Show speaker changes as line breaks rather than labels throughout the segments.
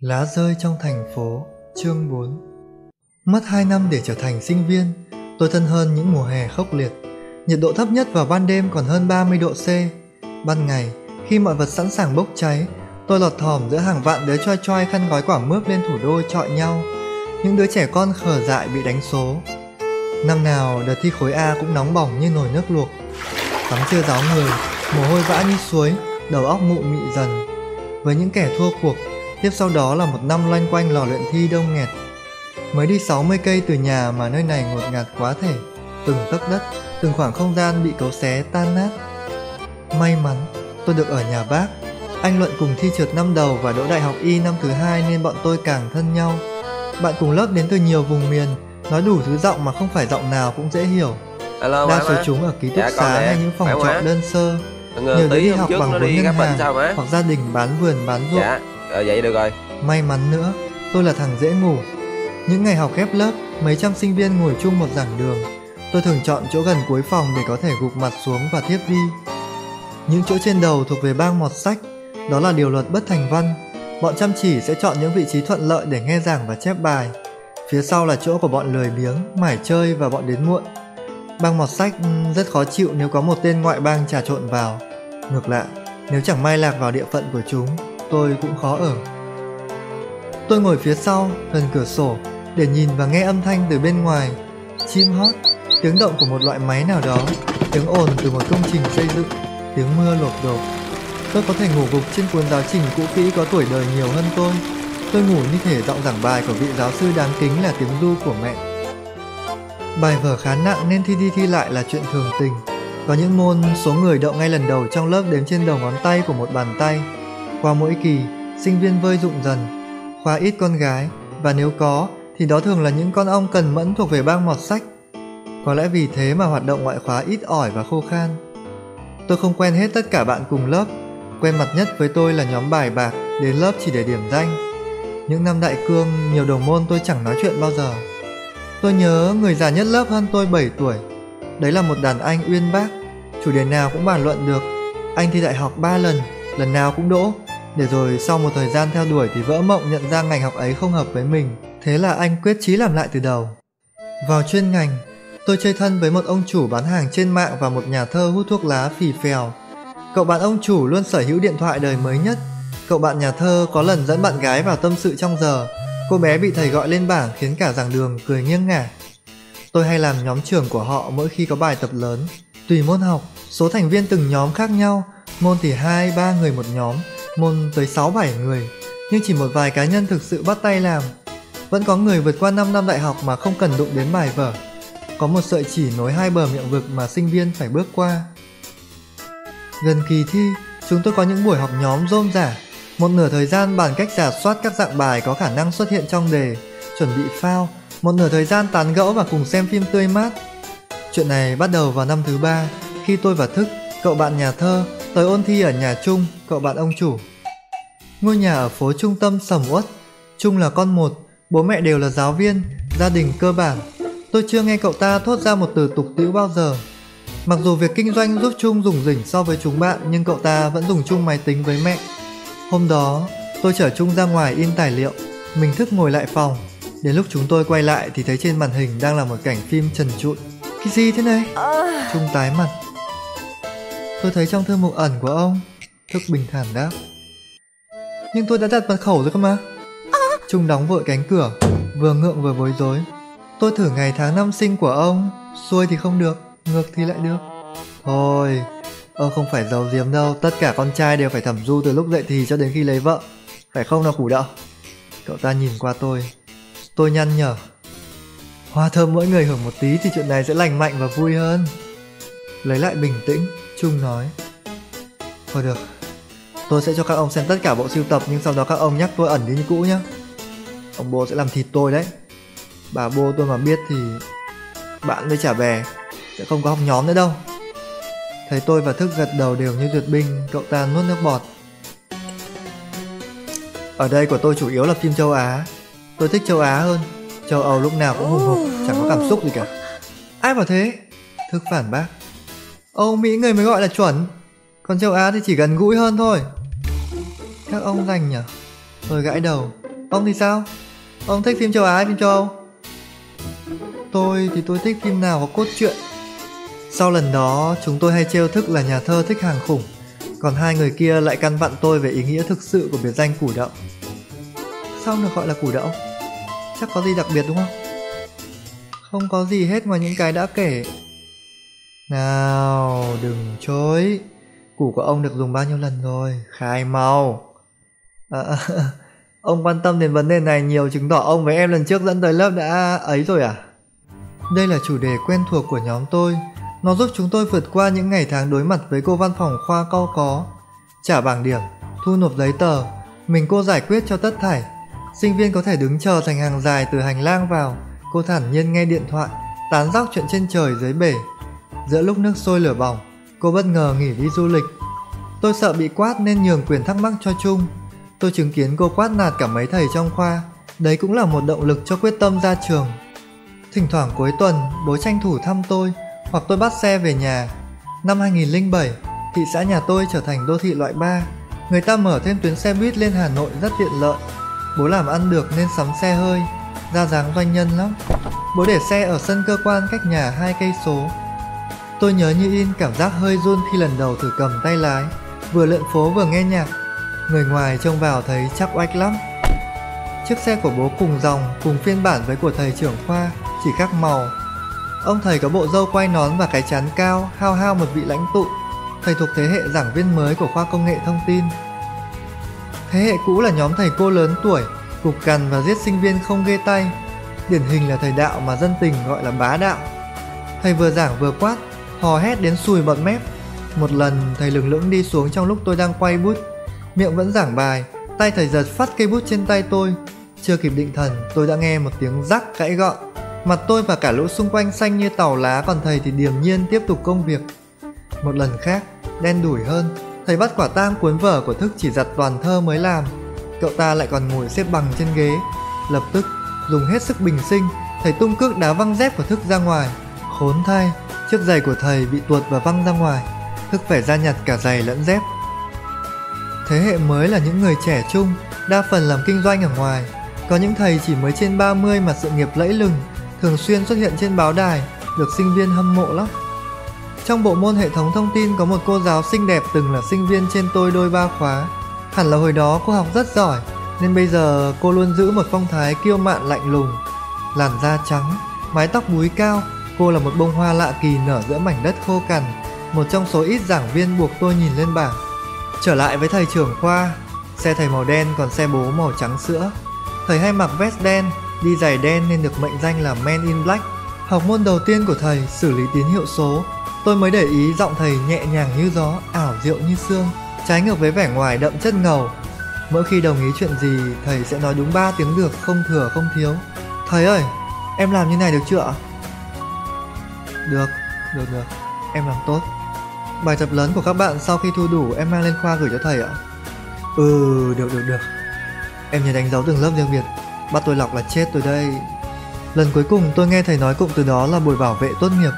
Lá rơi trong thành phố, chương 4 Mất 2 năm để trở thành sinh viên, tôi thân hơn những mùa hè khốc liệt. Nhiệt độ thấp nhất vào ban đêm còn hơn 30 độ C. Ban ngày, khi mọi vật sẵn sàng bốc cháy, tôi lọt thỏm giữa hàng vạn đứa choi choi khăn gói quả mướp lên thủ đô chọi nhau. Những đứa trẻ con khờ dại bị đánh số. Năm nào đợt thi khối A cũng nóng bỏng như nồi nước luộc. Tắm chưa ráo người, mồ hôi vã như suối, đầu óc mụ mị dần. Với những kẻ thua cuộc, tiếp sau đó là một năm loanh quanh lò luyện thi đông nghẹt. Mới đi 60 cây từ nhà mà nơi này ngột ngạt quá thể, từng tấc đất, từng khoảng không gian bị cấu xé tan nát. May mắn, tôi được ở nhà bác. Anh Luận cùng thi trượt năm đầu và đỗ đại học y năm thứ hai nên bọn tôi càng thân nhau. Bạn cùng lớp đến từ nhiều vùng miền, nói đủ thứ giọng mà không phải giọng nào cũng dễ hiểu.
Alo,
Đa số
má.
chúng ở ký túc
Dạ,
xá hay những phòng trọ đơn sơ,
Ngờ
nhiều đứa đi học bằng vốn ngân hàng hoặc gia đình bán vườn bán ruộng.
Dạ, ờ, vậy được rồi.
May mắn nữa, tôi là thằng dễ ngủ. Những ngày học ghép lớp, mấy trăm sinh viên ngồi chung một giảng đường. Tôi thường chọn chỗ gần cuối phòng để có thể gục mặt xuống và thiếp đi. Những chỗ trên đầu thuộc về bang mọt sách, đó là điều luật bất thành văn. Bọn chăm chỉ sẽ chọn những vị trí thuận lợi để nghe giảng và chép bài. Phía sau là chỗ của bọn lười biếng, mải chơi và bọn đến muộn. Bang mọt sách ừ, rất khó chịu nếu có một tên ngoại bang trà trộn vào. Ngược lại, nếu chẳng may lạc vào địa phận của chúng, tôi cũng khó ở. Tôi ngồi phía sau, gần cửa sổ, để nhìn và nghe âm thanh từ bên ngoài. Chim hót, tiếng động của một loại máy nào đó, tiếng ồn từ một công trình xây dựng, tiếng mưa lột đột. Tôi có thể ngủ gục trên cuốn giáo trình cũ kỹ có tuổi đời nhiều hơn tôi. Tôi ngủ như thể giọng giảng bài của vị giáo sư đáng kính là tiếng ru của mẹ. Bài vở khá nặng nên thi đi thi lại là chuyện thường tình. Có những môn số người đậu ngay lần đầu trong lớp đếm trên đầu ngón tay của một bàn tay. Qua mỗi kỳ, sinh viên vơi rụng dần. Khoa ít con gái, và nếu có thì đó thường là những con ong cần mẫn thuộc về bang mọt sách. Có lẽ vì thế mà hoạt động ngoại khóa ít ỏi và khô khan. Tôi không quen hết tất cả bạn cùng lớp, quen mặt nhất với tôi là nhóm bài bạc, đến lớp chỉ để điểm danh. Những năm đại cương, nhiều đồng môn tôi chẳng nói chuyện bao giờ. Tôi nhớ người già nhất lớp hơn tôi 7 tuổi. Đấy là một đàn anh uyên bác, chủ đề nào cũng bàn luận được. Anh thi đại học 3 lần, lần nào cũng đỗ. Để rồi sau một thời gian theo đuổi thì vỡ mộng nhận ra ngành học ấy không hợp với mình. Thế là anh quyết chí làm lại từ đầu. Vào chuyên ngành, tôi chơi thân với một ông chủ bán hàng trên mạng và một nhà thơ hút thuốc lá phì phèo. Cậu bạn ông chủ luôn sở hữu điện thoại đời mới nhất. Cậu bạn nhà thơ có lần dẫn bạn gái vào tâm sự trong giờ. Cô bé bị thầy gọi lên bảng khiến cả giảng đường cười nghiêng ngả. Tôi hay làm nhóm trưởng của họ mỗi khi có bài tập lớn. Tùy môn học, số thành viên từng nhóm khác nhau, môn thì 2, 3 người một nhóm, môn tới 6, 7 người. Nhưng chỉ một vài cá nhân thực sự bắt tay làm. Vẫn có người vượt qua 5 năm đại học mà không cần đụng đến bài vở. Có một sợi chỉ nối hai bờ miệng vực mà sinh viên phải bước qua. Gần kỳ thi, chúng tôi có những buổi học nhóm rôm rả. Một nửa thời gian bàn cách giả soát các dạng bài có khả năng xuất hiện trong đề, chuẩn bị phao, một nửa thời gian tán gẫu và cùng xem phim tươi mát. Chuyện này bắt đầu vào năm thứ ba, khi tôi và Thức, cậu bạn nhà thơ, tới ôn thi ở nhà Trung, cậu bạn ông chủ. Ngôi nhà ở phố trung tâm sầm uất, Trung là con một, bố mẹ đều là giáo viên, gia đình cơ bản. Tôi chưa nghe cậu ta thốt ra một từ tục tĩu bao giờ. Mặc dù việc kinh doanh giúp Trung dùng rỉnh so với chúng bạn nhưng cậu ta vẫn dùng chung máy tính với mẹ. Hôm đó, tôi chở Trung ra ngoài in tài liệu, mình thức ngồi lại phòng. Đến lúc chúng tôi quay lại thì thấy trên màn hình đang là một cảnh phim trần trụi. Cái gì thế này? Trung tái mặt. Tôi thấy trong thư mục ẩn của ông. Thức bình thản đáp. Nhưng tôi đã đặt mật khẩu rồi cơ mà. Trung đóng vội cánh cửa, vừa ngượng vừa bối rối. Tôi thử ngày tháng năm sinh của ông, xuôi thì không được, ngược thì lại được. Thôi, ông không phải giàu diếm đâu, tất cả con trai đều phải thẩm du từ lúc dậy thì cho đến khi lấy vợ. Phải không nào củ đậu? Cậu ta nhìn qua tôi. Tôi nhăn nhở. Hoa thơm mỗi người hưởng một tí thì chuyện này sẽ lành mạnh và vui hơn. Lấy lại bình tĩnh, Trung nói. Thôi được, tôi sẽ cho các ông xem tất cả bộ sưu tập nhưng sau đó các ông nhắc tôi ẩn đi như cũ nhé. Ông bố sẽ làm thịt tôi đấy. Bà bố tôi mà biết thì bạn với trả bè sẽ không có học nhóm nữa đâu. Thấy tôi và Thức gật đầu đều như duyệt binh, cậu ta nuốt nước bọt. Ở đây của tôi chủ yếu là phim châu Á. Tôi thích châu Á hơn. Châu Âu lúc nào cũng hùng hục, chẳng có cảm xúc gì cả. Ai bảo thế? Thức phản bác. Âu Mỹ người mới gọi là chuẩn. Còn châu Á thì chỉ gần gũi hơn thôi. Các ông rành nhỉ? Tôi gãi đầu. Ông thì sao? Ông thích phim châu Á hay phim châu Âu? Tôi thì tôi thích phim nào có cốt truyện. Sau lần đó, chúng tôi hay trêu thức là nhà thơ thích hàng khủng, còn hai người kia lại căn vặn tôi về ý nghĩa thực sự của biệt danh củ đậu. Sao được gọi là củ đậu? Chắc có gì đặc biệt đúng không? Không có gì hết ngoài những cái đã kể. Nào, đừng chối. Củ của ông được dùng bao nhiêu lần rồi? Khai mau. À, ông quan tâm đến vấn đề này nhiều chứng tỏ ông với em lần trước dẫn tới lớp đã ấy rồi à? Đây là chủ đề quen thuộc của nhóm tôi. Nó giúp chúng tôi vượt qua những ngày tháng đối mặt với cô văn phòng khoa cao có. Trả bảng điểm, thu nộp giấy tờ, mình cô giải quyết cho tất thảy. Sinh viên có thể đứng chờ thành hàng dài từ hành lang vào, cô thản nhiên nghe điện thoại, tán dóc chuyện trên trời dưới bể. Giữa lúc nước sôi lửa bỏng, cô bất ngờ nghỉ đi du lịch. Tôi sợ bị quát nên nhường quyền thắc mắc cho Trung. Tôi chứng kiến cô quát nạt cả mấy thầy trong khoa, đấy cũng là một động lực cho quyết tâm ra trường. Thỉnh thoảng cuối tuần, bố tranh thủ thăm tôi, hoặc tôi bắt xe về nhà. Năm 2007, thị xã nhà tôi trở thành đô thị loại 3. Người ta mở thêm tuyến xe buýt lên Hà Nội rất tiện lợi. Bố làm ăn được nên sắm xe hơi, ra dáng doanh nhân lắm. Bố để xe ở sân cơ quan cách nhà hai cây số. Tôi nhớ như in cảm giác hơi run khi lần đầu thử cầm tay lái, vừa lượn phố vừa nghe nhạc. Người ngoài trông vào thấy chắc oách lắm. Chiếc xe của bố cùng dòng, cùng phiên bản với của thầy trưởng khoa, chỉ khác màu. Ông thầy có bộ râu quay nón và cái chán cao, hao hao một vị lãnh tụ. Thầy thuộc thế hệ giảng viên mới của khoa công nghệ thông tin. Thế hệ cũ là nhóm thầy cô lớn tuổi, cục cằn và giết sinh viên không ghê tay. Điển hình là thầy đạo mà dân tình gọi là bá đạo. Thầy vừa giảng vừa quát, hò hét đến sùi bọt mép. Một lần thầy lừng lững đi xuống trong lúc tôi đang quay bút, miệng vẫn giảng bài, tay thầy giật phát cây bút trên tay tôi. Chưa kịp định thần, tôi đã nghe một tiếng rắc gãy gọn. Mặt tôi và cả lũ xung quanh xanh như tàu lá còn thầy thì điềm nhiên tiếp tục công việc. Một lần khác, đen đủi hơn, thầy bắt quả tang cuốn vở của thức chỉ giặt toàn thơ mới làm. Cậu ta lại còn ngồi xếp bằng trên ghế. Lập tức, dùng hết sức bình sinh, thầy tung cước đá văng dép của thức ra ngoài. Khốn thay, chiếc giày của thầy bị tuột và văng ra ngoài. Thức phải ra nhặt cả giày lẫn dép. Thế hệ mới là những người trẻ trung, đa phần làm kinh doanh ở ngoài. Có những thầy chỉ mới trên 30 mà sự nghiệp lẫy lừng, thường xuyên xuất hiện trên báo đài, được sinh viên hâm mộ lắm. Trong bộ môn hệ thống thông tin có một cô giáo xinh đẹp từng là sinh viên trên tôi đôi ba khóa. Hẳn là hồi đó cô học rất giỏi, nên bây giờ cô luôn giữ một phong thái kiêu mạn lạnh lùng. Làn da trắng, mái tóc búi cao, cô là một bông hoa lạ kỳ nở giữa mảnh đất khô cằn, một trong số ít giảng viên buộc tôi nhìn lên bảng. Trở lại với thầy trưởng khoa, xe thầy màu đen còn xe bố màu trắng sữa. Thầy hay mặc vest đen, đi giày đen nên được mệnh danh là Man in Black. Học môn đầu tiên của thầy xử lý tín hiệu số, tôi mới để ý giọng thầy nhẹ nhàng như gió, ảo diệu như sương, trái ngược với vẻ ngoài đậm chất ngầu. Mỗi khi đồng ý chuyện gì, thầy sẽ nói đúng 3 tiếng được, không thừa không thiếu. Thầy ơi, em làm như này được chưa ạ? Được, được được, em làm tốt. Bài tập lớn của các bạn sau khi thu đủ em mang lên khoa gửi cho thầy ạ. Ừ, được được được. Em nhớ đánh dấu từng lớp riêng biệt, bắt tôi lọc là chết tôi đây. Lần cuối cùng tôi nghe thầy nói cụm từ đó là buổi bảo vệ tốt nghiệp.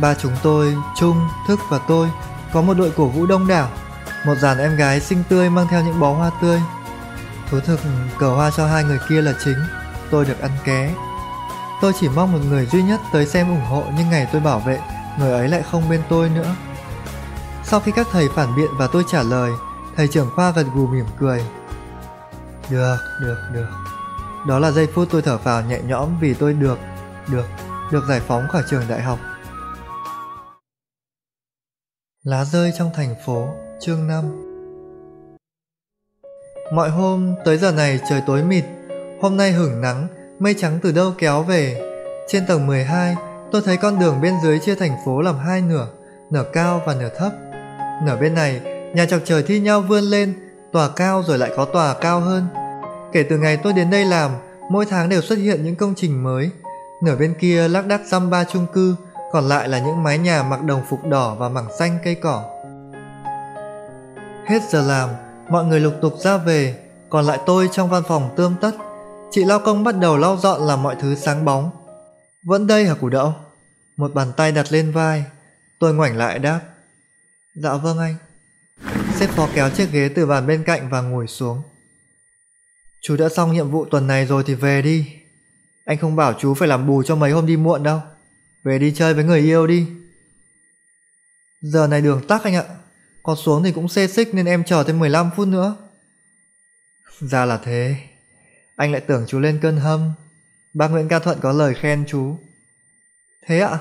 Ba chúng tôi, Trung, Thức và tôi có một đội cổ vũ đông đảo. Một dàn em gái xinh tươi mang theo những bó hoa tươi. Thú thực cờ hoa cho hai người kia là chính, tôi được ăn ké. Tôi chỉ mong một người duy nhất tới xem ủng hộ nhưng ngày tôi bảo vệ, người ấy lại không bên tôi nữa. Sau khi các thầy phản biện và tôi trả lời, thầy trưởng khoa gật gù mỉm cười. Được, được, được. Đó là giây phút tôi thở phào nhẹ nhõm vì tôi được, được, được giải phóng khỏi trường đại học. Lá rơi trong thành phố, chương 5 Mọi hôm, tới giờ này trời tối mịt, hôm nay hửng nắng, mây trắng từ đâu kéo về. Trên tầng 12, tôi thấy con đường bên dưới chia thành phố làm hai nửa, nửa cao và nửa thấp. Nửa bên này, nhà chọc trời thi nhau vươn lên, tòa cao rồi lại có tòa cao hơn. Kể từ ngày tôi đến đây làm, mỗi tháng đều xuất hiện những công trình mới. Nửa bên kia lác đác dăm ba chung cư, còn lại là những mái nhà mặc đồng phục đỏ và mảng xanh cây cỏ. Hết giờ làm, mọi người lục tục ra về, còn lại tôi trong văn phòng tươm tất. Chị lao công bắt đầu lau dọn làm mọi thứ sáng bóng. Vẫn đây hả củ đậu? Một bàn tay đặt lên vai. Tôi ngoảnh lại đáp. Dạ vâng anh. Sếp phó kéo chiếc ghế từ bàn bên cạnh và ngồi xuống. Chú đã xong nhiệm vụ tuần này rồi thì về đi. Anh không bảo chú phải làm bù cho mấy hôm đi muộn đâu. Về đi chơi với người yêu đi. Giờ này đường tắc anh ạ. Còn xuống thì cũng xê xích nên em chờ thêm 15 phút nữa. Ra là thế. Anh lại tưởng chú lên cơn hâm. Bác Nguyễn Ca Thuận có lời khen chú. Thế ạ?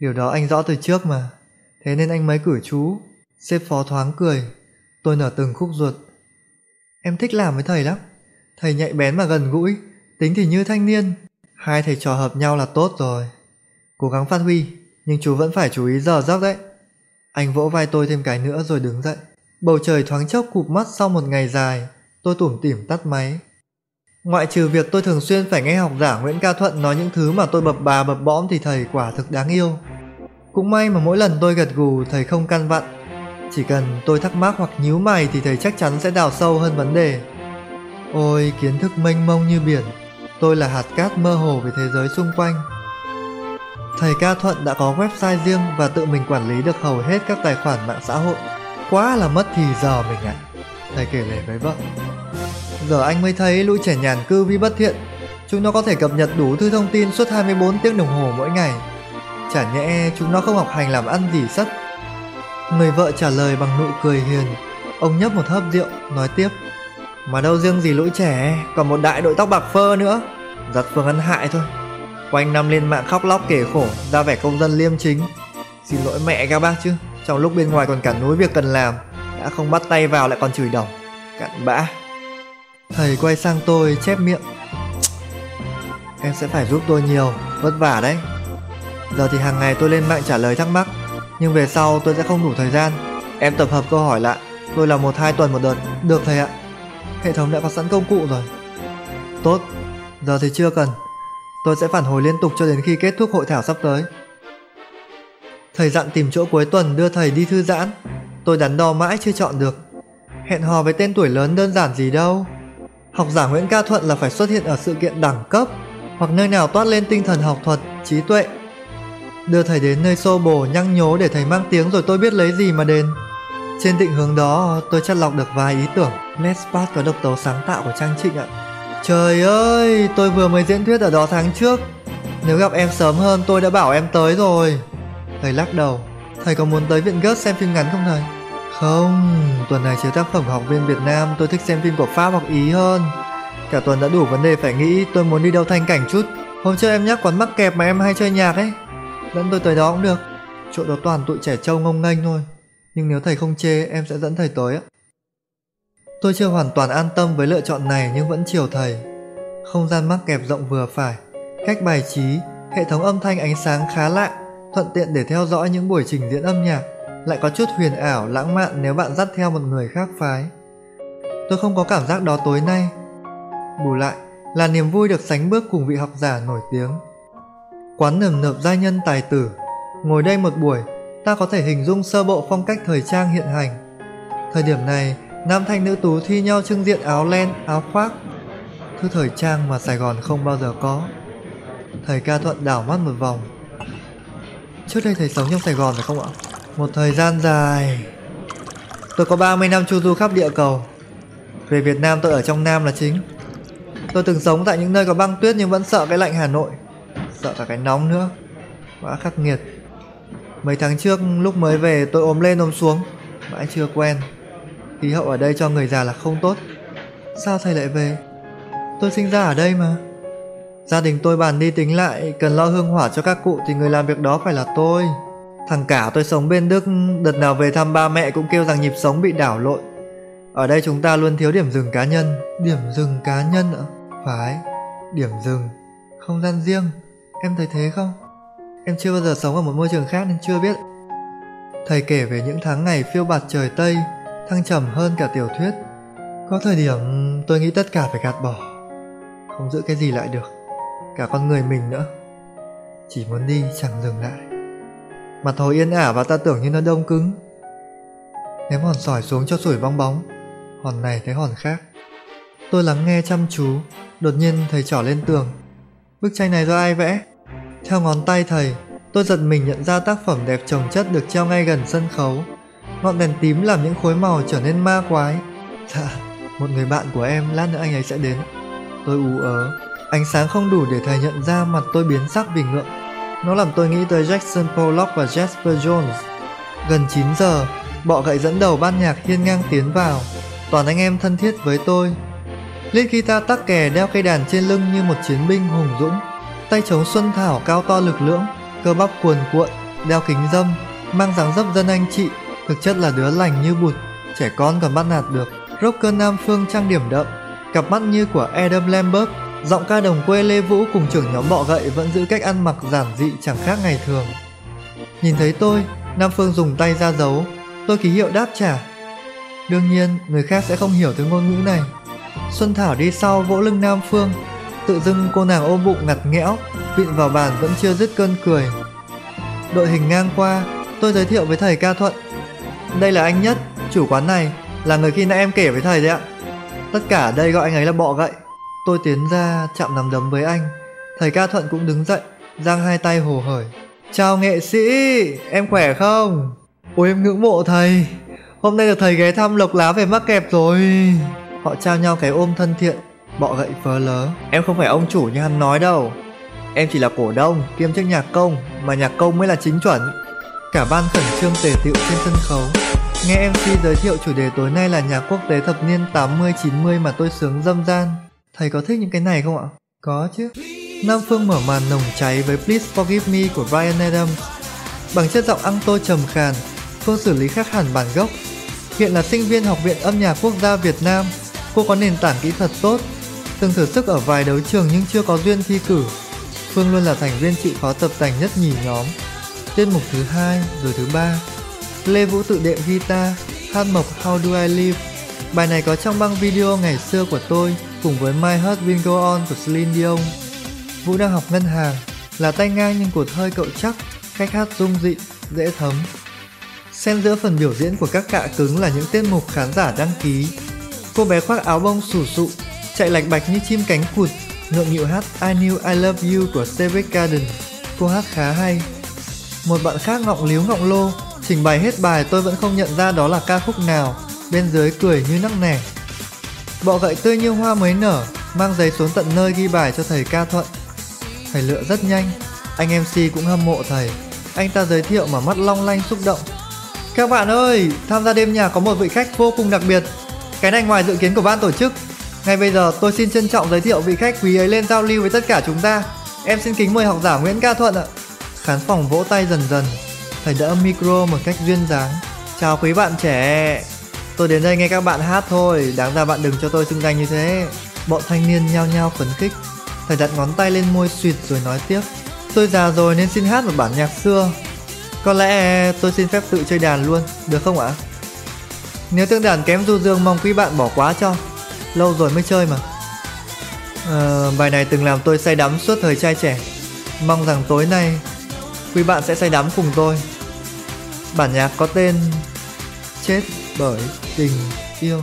Điều đó anh rõ từ trước mà. Thế nên anh mới cử chú. Xếp phó thoáng cười. Tôi nở từng khúc ruột. Em thích làm với thầy lắm. Thầy nhạy bén mà gần gũi. Tính thì như thanh niên. Hai thầy trò hợp nhau là tốt rồi. Cố gắng phát huy. Nhưng chú vẫn phải chú ý giờ giấc đấy. Anh vỗ vai tôi thêm cái nữa rồi đứng dậy. Bầu trời thoáng chốc cụp mắt sau một ngày dài. Tôi tủm tỉm tắt máy. Ngoại trừ việc tôi thường xuyên phải nghe học giả Nguyễn Ca Thuận nói những thứ mà tôi bập bà bập bõm thì thầy quả thực đáng yêu. Cũng may mà mỗi lần tôi gật gù thầy không căn vặn. Chỉ cần tôi thắc mắc hoặc nhíu mày thì thầy chắc chắn sẽ đào sâu hơn vấn đề. Ôi kiến thức mênh mông như biển, tôi là hạt cát mơ hồ về thế giới xung quanh. Thầy Ca Thuận đã có website riêng và tự mình quản lý được hầu hết các tài khoản mạng xã hội. Quá là mất thì giờ mình ạ. À. Thầy kể lể với vợ. Giờ anh mới thấy lũ trẻ nhàn cư vi bất thiện. Chúng nó có thể cập nhật đủ thứ thông tin suốt 24 tiếng đồng hồ mỗi ngày. Chả nhẽ chúng nó không học hành làm ăn gì sắt Người vợ trả lời bằng nụ cười hiền. Ông nhấp một hớp rượu, nói tiếp. Mà đâu riêng gì lũ trẻ, còn một đại đội tóc bạc phơ nữa. Giật phường ăn hại thôi. Quanh năm lên mạng khóc lóc kể khổ, ra vẻ công dân liêm chính. Xin lỗi mẹ các bác chứ, trong lúc bên ngoài còn cả núi việc cần làm, đã không bắt tay vào lại còn chửi đồng. Cặn bã. Thầy quay sang tôi chép miệng. Em sẽ phải giúp tôi nhiều, vất vả đấy. Giờ thì hàng ngày tôi lên mạng trả lời thắc mắc, nhưng về sau tôi sẽ không đủ thời gian. Em tập hợp câu hỏi lại, tôi làm một hai tuần một đợt. Được thầy ạ. Hệ thống đã có sẵn công cụ rồi. Tốt, giờ thì chưa cần. Tôi sẽ phản hồi liên tục cho đến khi kết thúc hội thảo sắp tới. Thầy dặn tìm chỗ cuối tuần đưa thầy đi thư giãn. Tôi đắn đo mãi chưa chọn được. Hẹn hò với tên tuổi lớn đơn giản gì đâu. Học giả Nguyễn Ca Thuận là phải xuất hiện ở sự kiện đẳng cấp hoặc nơi nào toát lên tinh thần học thuật, trí tuệ. Đưa thầy đến nơi xô bồ nhăng nhố để thầy mang tiếng rồi tôi biết lấy gì mà đền. Trên định hướng đó, tôi chắt lọc được vài ý tưởng. Let's có độc tố sáng tạo của Trang Trịnh ạ. Trời ơi, tôi vừa mới diễn thuyết ở đó tháng trước. Nếu gặp em sớm hơn tôi đã bảo em tới rồi. Thầy lắc đầu. Thầy có muốn tới viện gớt xem phim ngắn không thầy? Không, tuần này chiếu tác phẩm học viên Việt Nam tôi thích xem phim của Pháp hoặc Ý hơn. Cả tuần đã đủ vấn đề phải nghĩ tôi muốn đi đâu thanh cảnh chút. Hôm trước em nhắc quán mắc kẹp mà em hay chơi nhạc ấy. Dẫn tôi tới đó cũng được. Chỗ đó toàn tụi trẻ trâu ngông nghênh thôi. Nhưng nếu thầy không chê em sẽ dẫn thầy tới ạ. Tôi chưa hoàn toàn an tâm với lựa chọn này nhưng vẫn chiều thầy. Không gian mắc kẹp rộng vừa phải, cách bài trí, hệ thống âm thanh ánh sáng khá lạ, thuận tiện để theo dõi những buổi trình diễn âm nhạc, lại có chút huyền ảo, lãng mạn nếu bạn dắt theo một người khác phái. Tôi không có cảm giác đó tối nay. Bù lại là niềm vui được sánh bước cùng vị học giả nổi tiếng. Quán nườm nượp gia nhân tài tử, ngồi đây một buổi, ta có thể hình dung sơ bộ phong cách thời trang hiện hành. Thời điểm này, nam thanh nữ tú thi nhau trưng diện áo len, áo khoác. Thứ thời trang mà Sài Gòn không bao giờ có. Thầy ca thuận đảo mắt một vòng. Trước đây thầy sống trong Sài Gòn phải không ạ? Một thời gian dài. Tôi có 30 năm chu du khắp địa cầu. Về Việt Nam tôi ở trong Nam là chính. Tôi từng sống tại những nơi có băng tuyết nhưng vẫn sợ cái lạnh Hà Nội. Sợ cả cái nóng nữa. Quá khắc nghiệt. Mấy tháng trước lúc mới về, tôi ốm lên ốm xuống. Mãi chưa quen khí hậu ở đây cho người già là không tốt sao thầy lại về tôi sinh ra ở đây mà gia đình tôi bàn đi tính lại, cần lo hương hỏa cho các cụ thì người làm việc đó phải là tôi thằng cả tôi sống bên đức, đợt nào về thăm ba mẹ cũng kêu rằng nhịp sống bị đảo lộn. Ở đây chúng ta luôn thiếu điểm dừng cá nhân. Điểm dừng cá nhân ạ? Phải, điểm dừng, không gian riêng. Em thấy thế không? Em chưa bao giờ sống ở một môi trường khác nên chưa biết. Thầy kể về những tháng ngày phiêu bạt trời tây, thăng trầm hơn cả tiểu thuyết. Có thời điểm tôi nghĩ tất cả phải gạt bỏ, không giữ cái gì lại được, cả con người mình nữa. Chỉ muốn đi chẳng dừng lại mặt hồ yên ả và ta tưởng như nó đông cứng. Ném hòn sỏi xuống cho sủi bong bóng. Hòn này thấy hòn khác. Tôi lắng nghe chăm chú. Đột nhiên thầy trỏ lên tường. Bức tranh này do ai vẽ? Theo ngón tay thầy tôi giật mình nhận ra tác phẩm đẹp trồng chất được treo ngay gần sân khấu. Ngọn đèn tím làm những khối màu trở nên ma quái. Dạ Một người bạn của em, lát nữa anh ấy sẽ đến. Tôi ú ớ. Ánh sáng không đủ để thầy nhận ra mặt tôi biến sắc vì ngượng. Nó làm tôi nghĩ tới Jackson Pollock và Jasper Jones. Gần 9 giờ, bọ gậy dẫn đầu ban nhạc hiên ngang tiến vào. Toàn anh em thân thiết với tôi. Lên guitar tắc kè đeo cây đàn trên lưng như một chiến binh hùng dũng. Tay chống xuân thảo cao to lực lưỡng, cơ bắp cuồn cuộn, đeo kính dâm, mang dáng dấp dân anh chị, thực chất là đứa lành như bụt, trẻ con còn bắt nạt được. Rocker Nam Phương trang điểm đậm, cặp mắt như của Adam Lambert, giọng ca đồng quê Lê Vũ cùng trưởng nhóm bọ gậy vẫn giữ cách ăn mặc giản dị chẳng khác ngày thường. Nhìn thấy tôi, Nam Phương dùng tay ra dấu, tôi ký hiệu đáp trả. Đương nhiên, người khác sẽ không hiểu thứ ngôn ngữ này. Xuân Thảo đi sau vỗ lưng Nam Phương, tự dưng cô nàng ôm bụng ngặt nghẽo, vịn vào bàn vẫn chưa dứt cơn cười. Đội hình ngang qua, tôi giới thiệu với thầy Ca Thuận. Đây là anh Nhất, chủ quán này, là người khi nãy em kể với thầy đấy ạ. Tất cả đây gọi anh ấy là bọ gậy. Tôi tiến ra chạm nắm đấm với anh. Thầy Ca Thuận cũng đứng dậy, giang hai tay hồ hởi. Chào nghệ sĩ, em khỏe không? Ôi em ngưỡng mộ thầy. Hôm nay được thầy ghé thăm lộc lá về mắc kẹp rồi. Họ trao nhau cái ôm thân thiện, bọ gậy phớ lớ. Em không phải ông chủ như hắn nói đâu. Em chỉ là cổ đông, kiêm chức nhạc công, mà nhạc công mới là chính chuẩn. Cả ban khẩn trương tề tiệu trên sân khấu. Nghe MC giới thiệu chủ đề tối nay là nhạc quốc tế thập niên 80-90 mà tôi sướng dâm gian. Thầy có thích những cái này không ạ? Có chứ. Nam Phương mở màn nồng cháy với Please Forgive Me của Brian Adams. Bằng chất giọng ăn tô trầm khàn, Phương xử lý khác hẳn bản gốc. Hiện là sinh viên Học viện Âm nhạc Quốc gia Việt Nam, cô có nền tảng kỹ thuật tốt, từng thử sức ở vài đấu trường nhưng chưa có duyên thi cử. Phương luôn là thành viên chịu khó tập tành nhất nhì nhóm. Tiết mục thứ hai rồi thứ ba, Lê Vũ tự đệm guitar, hát mộc How Do I Live. Bài này có trong băng video ngày xưa của tôi cùng với My Heart Will Go On của Celine Dion. Vũ đang học ngân hàng, là tay ngang nhưng cột hơi cậu chắc, cách hát dung dị, dễ thấm. Xen giữa phần biểu diễn của các cạ cứng là những tiết mục khán giả đăng ký. Cô bé khoác áo bông sủ sụ, chạy lạch bạch như chim cánh cụt, ngượng nghịu hát I Knew I Love You của Savage Garden. Cô hát khá hay. Một bạn khác ngọng líu ngọng lô, trình bày hết bài tôi vẫn không nhận ra đó là ca khúc nào, bên dưới cười như nắc nẻ. Bọ gậy tươi như hoa mới nở, mang giấy xuống tận nơi ghi bài cho thầy ca thuận. Thầy lựa rất nhanh, anh MC cũng hâm mộ thầy. Anh ta giới thiệu mà mắt long lanh xúc động. Các bạn ơi, tham gia đêm nhà có một vị khách vô cùng đặc biệt. Cái này ngoài dự kiến của ban tổ chức. Ngay bây giờ tôi xin trân trọng giới thiệu vị khách quý ấy lên giao lưu với tất cả chúng ta. Em xin kính mời học giả Nguyễn Ca Thuận ạ. Khán phòng vỗ tay dần dần. Thầy đỡ micro một cách duyên dáng. Chào quý bạn trẻ. Tôi đến đây nghe các bạn hát thôi, đáng ra bạn đừng cho tôi xưng danh như thế. Bọn thanh niên nhao nhao phấn khích. Thầy đặt ngón tay lên môi suyệt rồi nói tiếp. Tôi già rồi nên xin hát một bản nhạc xưa. Có lẽ tôi xin phép tự chơi đàn luôn, được không ạ? Nếu tương đàn kém du dương mong quý bạn bỏ quá cho. Lâu rồi mới chơi mà. Ờ, bài này từng làm tôi say đắm suốt thời trai trẻ. Mong rằng tối nay quý bạn sẽ say đắm cùng tôi. Bản nhạc có tên Chết bởi tình yêu.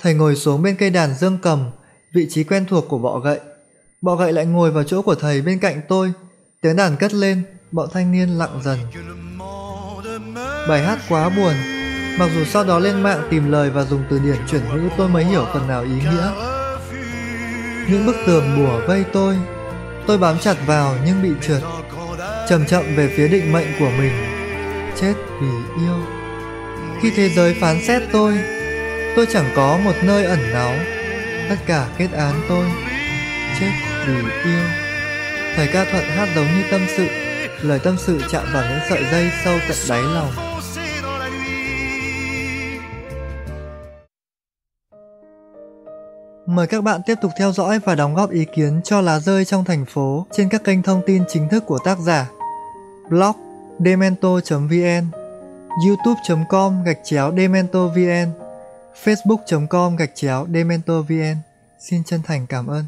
Thầy ngồi xuống bên cây đàn dương cầm, vị trí quen thuộc của bọ gậy. Bọ gậy lại ngồi vào chỗ của thầy bên cạnh tôi. Tiếng đàn cất lên, bọn thanh niên lặng dần. Bài hát quá buồn, mặc dù sau đó lên mạng tìm lời và dùng từ điển chuyển ngữ tôi mới hiểu phần nào ý nghĩa. Những bức tường bùa vây tôi, tôi bám chặt vào nhưng bị trượt, chậm chậm về phía định mệnh của mình, chết vì yêu. Khi thế giới phán xét tôi, tôi chẳng có một nơi ẩn náu, tất cả kết án tôi, chết vì yêu. Thầy ca thuận hát giống như tâm sự, lời tâm sự chạm vào những sợi dây sâu tận đáy lòng. Mời các bạn tiếp tục theo dõi và đóng góp ý kiến cho lá rơi trong thành phố trên các kênh thông tin chính thức của tác giả. Blog demento.vn youtube.com gạch chéo dementorvn facebook.com gạch chéo dementorvn Xin chân thành cảm ơn.